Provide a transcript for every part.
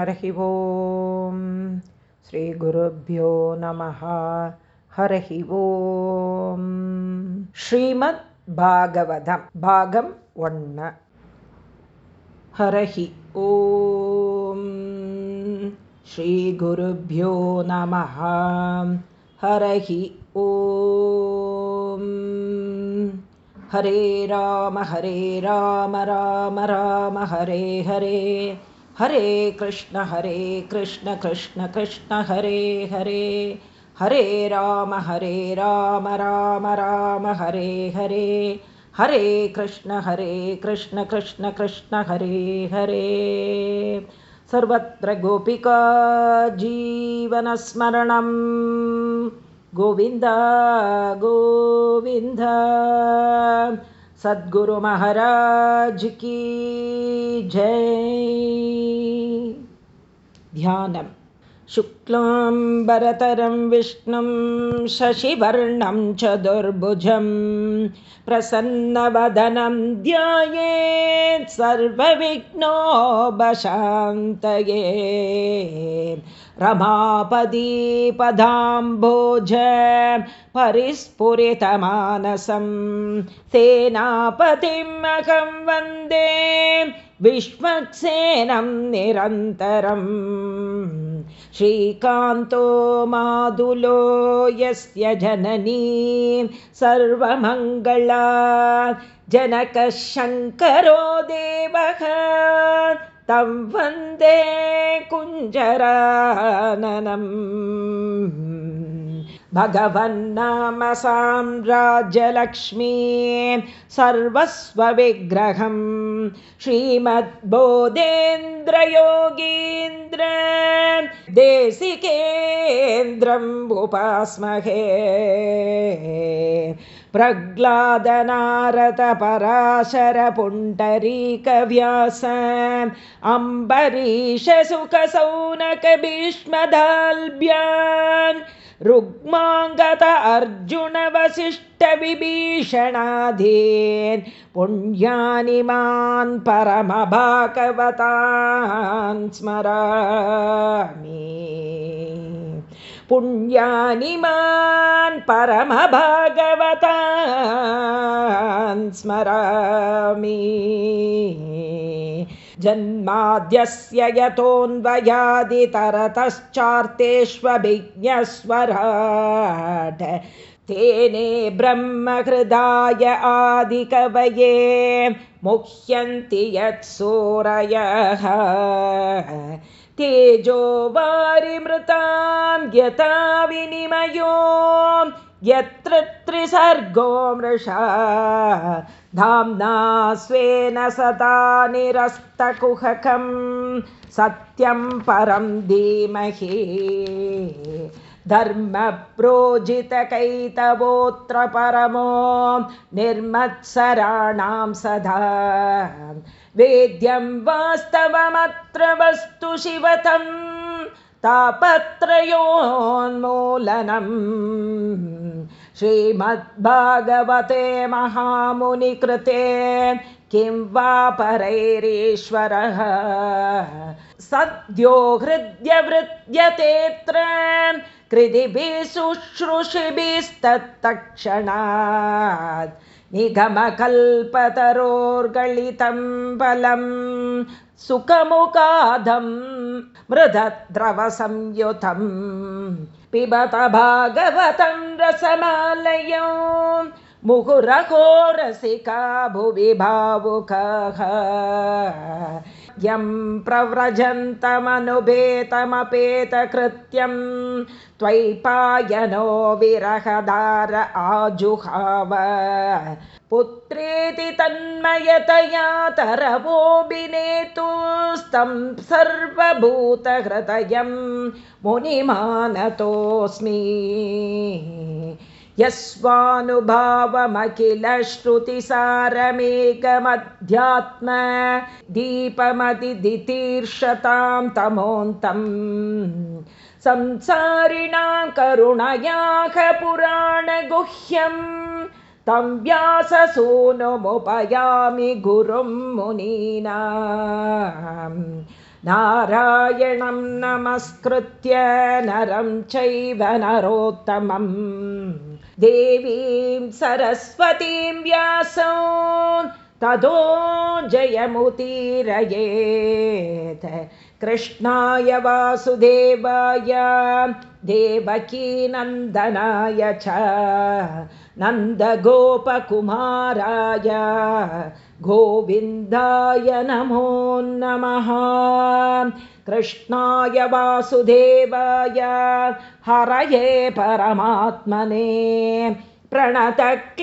हरिः ॐ श्रीगुरुभ्यो नमः। हरिः ॐ श्रीमद्भागवतं भागं वण्ण हरिः ॐ। श्रीगुरुभ्यो नमः। हरिः ॐ। हरे राम हरे राम राम राम हरे हरे हरे कृष्ण हरे कृष्ण कृष्ण कृष्ण हरे हरे। हरे राम हरे राम राम राम हरे हरे। हरे कृष्ण हरे कृष्ण कृष्ण कृष्ण हरे हरे। सर्वत्र गोपिका जीवनस्मरणम् गोविन्द गोविन्द सद्गुरुमहाराज की जय। ध्यानम् शुक्लाम्बरतरं विष्णुं शशिवर्णं च दुर्भुजं प्रसन्नवदनं ध्यायेत् सर्वविघ्नोपशान्तये रमापदीपदाम्भोज परिस्फुरितमानसं सेनापतिमहं वन्दे विश्वक्सेनं निरन्तरम् श्रीकान्तो मादुलो यस्य जननी सर्वमङ्गला जनकः शङ्करो देवः तं वन्दे कुञ्जराननम् भगवन्नाम साम्राज्यलक्ष्मी सर्वस्वविग्रहं श्रीमद्बोधेन्द्रयोगीन्द्र देशिकेन्द्रम् उपास्महे प्रह्लादनारदपराशरपुण्डरीकव्यास अम्बरीषसुखसौनकभीष्मदाल्भ्यान् रुग्माङ्गत अर्जुनवसिष्ठविभीषणाधीन् पुण्यानि मान् परमभागवतान् स्मरामि। पुण्यानि मान् परमभागवतान् स्मरामि जन्माद्यस्य यतोऽन्वयादितरतश्चार्तेष्वभिज्ञस्वराट् तेने ब्रह्महृदाय आदिकवये मुह्यन्ति यत्सूरयः तेजो वारिमृतां यथा विनिमयो यत्र त्रिसर्गो मृषा धाम्ना स्वेन सदा निरस्तकुहकं सत्यं परं धीमहि। धर्मप्रोजितकैतवोऽत्र परमो निर्मत्सराणां सदा। वेद्यं वास्तवमत्र वस्तु शिवतं तापत्रयोन्मूलनम्। श्रीमद्भागवते महामुनिकृते किं वा परैरीश्वरः? सद्यो हृद्यवृद्यतेऽत्र कृदिभिः शुश्रूषिभिस्तत्तक्षणात् निगमकल्पतरोर्गलितं बलं सुखमुखादं मृदद्रवसंयुतं पिबत भागवतं रसमालयो मुहुरघोरसिका भुवि भावुकः यं प्रव्रजन्तमनुपेतमपेतकृत्यं त्वयिपायनो विरहदार आजुहाव। पुत्रेति तन्मयतया तरवोऽभिनेतुस्तं सर्वभूतहृदयं मुनिमानतोऽस्मि यस्वानुभावमखिलश्रुतिसारमेकमध्यात्म दीपमतिदितीर्षतां तमोन्तम् संसारिणां करुणयाः पुराणगुह्यं तं व्याससूनुमुपयामि गुरुं मुनीना नारायणं नमस्कृत्य नरं चैव नरोत्तमम् देवीं सरस्वतीं व्यासो ततो जयमुतीरयेत् कृष्णाय वासुदेवाय देवकीनन्दनाय च नन्दगोपकुमाराय गोविन्दाय नमो नमः। कृष्णाय वासुदेवाय हरये परमात्मने। प्रणतक्लेशनाशाय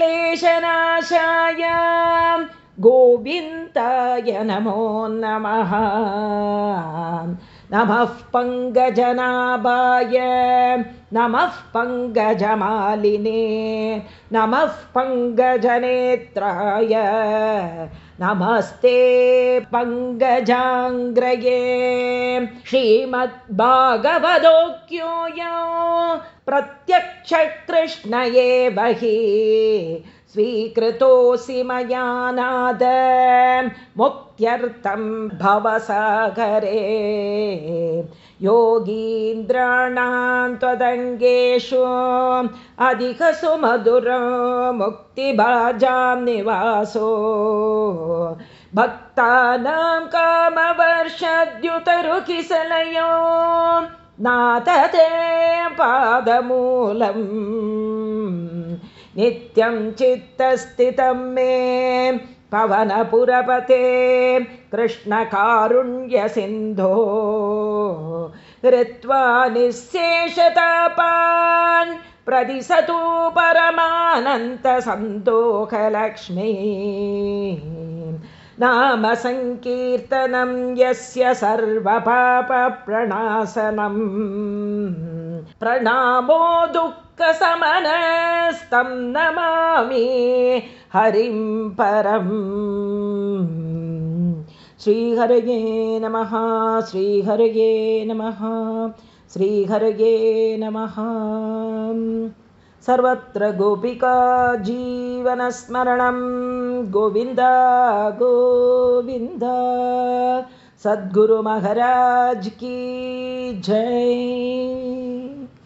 गोविन्दाय नमो नमः। नमः पङ्गजनाभाय नमः पङ्गजमालिने नमः पङ्गजनेत्राय नमस्ते पङ्गजाङ्ग्रये श्रीमद्भागवदोक्योयो प्रत्यक्षकृष्णये बहि स्वीकृतोऽसि मया नाद। मुक्त्यर्थं भवसागरे। योगीन्द्राणां त्वदङ्गेषु अधिकसुमधुरो मुक्तिभाजां निवासो। भक्तानां कामवर्षद्युतरुकिसलयो नातते पादमूलम् नित्यं चित्तस्थितं मे पवनपुरपते कृष्णकारुण्यसिन्धो हृत्वा निःशेषतापान् प्रदिशतु परमानन्तसन्तोषलक्ष्मी नाम सङ्कीर्तनं यस्य सर्वपापप्रणाशनम् प्रणामो दुःखसमनस्तं नमामि। हरिं परम्। श्रीहरये नमः श्रीहरये नमः श्रीहरये नमः। सर्वत्र गोपिका जीवनस्मरणं गोविन्द गोविन्द। सद्गुरुमहाराज की जय